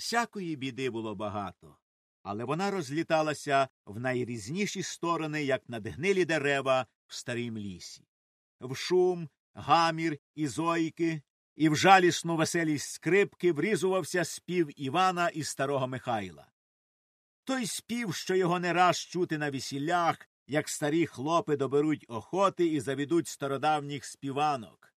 Всякої біди було багато, але вона розліталася в найрізніші сторони, як надгнилі дерева в старім лісі. В шум, гамір і зойки, і в жалісну веселість скрипки врізувався спів Івана і старого Михайла. Той спів, що його не раз чути на весіллях, як старі хлопи доберуть охоти і заведуть стародавніх співанок.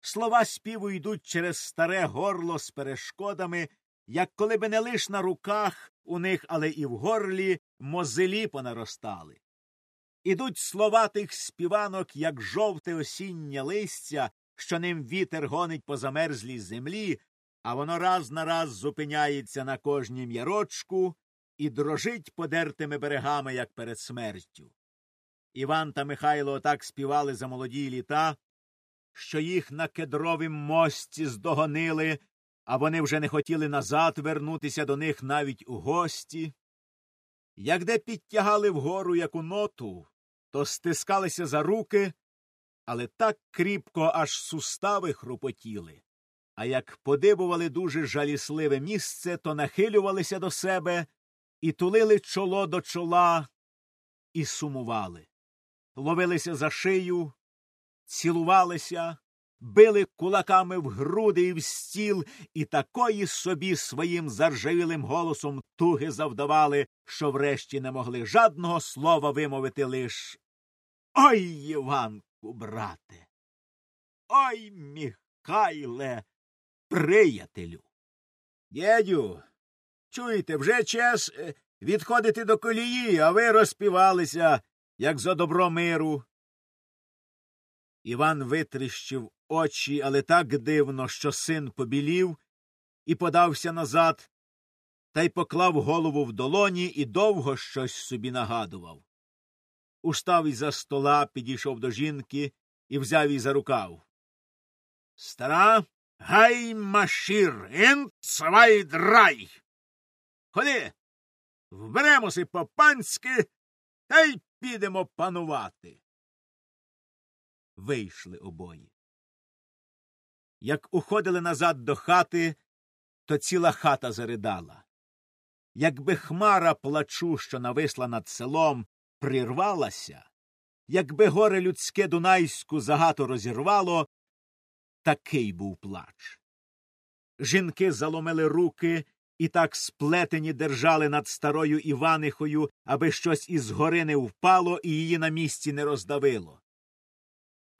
Слова співу йдуть через старе горло з перешкодами, як коли би не лиш на руках у них, але і в горлі мозилі понаростали. Ідуть слова тих співанок, як жовте осіннє листя, що ним вітер гонить по замерзлій землі, а воно раз на раз зупиняється на кожнім ярочку і дрожить подертими берегами, як перед смертю. Іван та Михайло так співали за молоді літа, що їх на кедровім мості здогонили, а вони вже не хотіли назад вернутися до них навіть у гості. Як де підтягали вгору яку ноту, то стискалися за руки, але так кріпко аж сустави хрупотіли. А як подибували дуже жалісливе місце, то нахилювалися до себе і тулили чоло до чола і сумували. Ловилися за шию, цілувалися, били кулаками в груди і в стіл, і такої собі своїм заржавілим голосом туги завдавали, що врешті не могли жадного слова вимовити лиш Ой, Іванку, брате! Ой, Михайле, приятелю. Дядю, чуєте, вже час е, відходити до колії, а ви розпівалися, як за добро миру. Іван витріщив очі, але так дивно, що син побілів і подався назад, та й поклав голову в долоні і довго щось собі нагадував. Устав із за стола, підійшов до жінки і взяв її за рукав. Стара, гай машир, ін цвай драй. Ходи, вберемося по панськи та й підемо панувати. Вийшли обоє. Як уходили назад до хати, то ціла хата заридала. Якби хмара плачу, що нависла над селом, прирвалася, якби горе людське Дунайську загато розірвало, такий був плач. Жінки заломили руки і так сплетені держали над старою Іванихою, аби щось із гори не впало і її на місці не роздавило.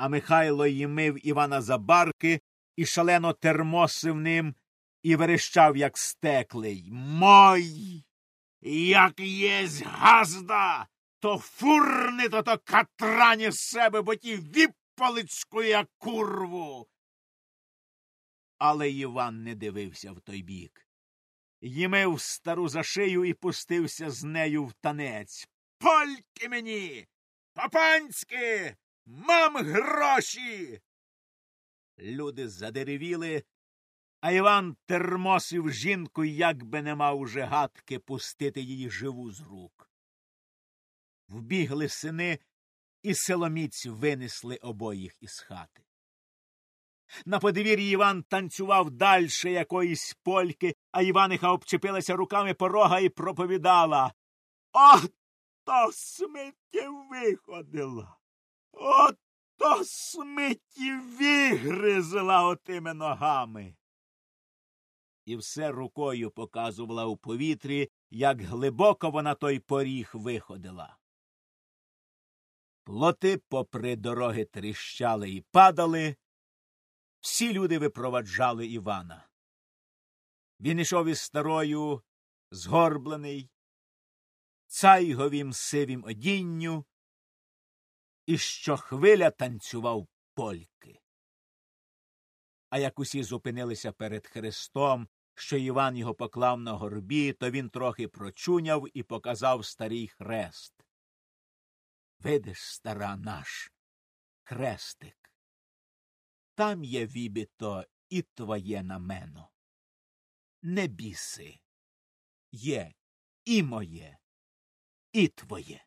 А Михайло її мив Івана за барки і шалено термосив ним і верещав, як стеклий. Мой, як єсть газда, то фурни то то катрані з себе, бо ті віппалицьку я курву. Але Іван не дивився в той бік. Їмив стару за шию і пустився з нею в танець. Польки мені, папанськи, мам гроші. Люди задеревіли, а Іван термосив жінку, як би не мав уже гадки пустити її живу з рук. Вбігли сини, і силоміць винесли обоїх із хати. На подвір'ї Іван танцював дальше якоїсь польки, а Іваниха обчепилася руками порога і проповідала. Ото смиття виходила. Ото смиті вигризла отими ногами. І все рукою показувала у повітрі, як глибоко вона той поріг виходила. Плоти попри дороги тріщали і падали, всі люди випроваджали Івана. Він ішов із старою, згорблений, цайговім сивім одінню, і щохвиля танцював польки. А як усі зупинилися перед Христом, що Іван його поклав на горбі, то він трохи прочуняв і показав старий хрест. Видиш, стара наш хрестик. Там є вібіто і твоє намено. Не біси. Є і моє, і твоє.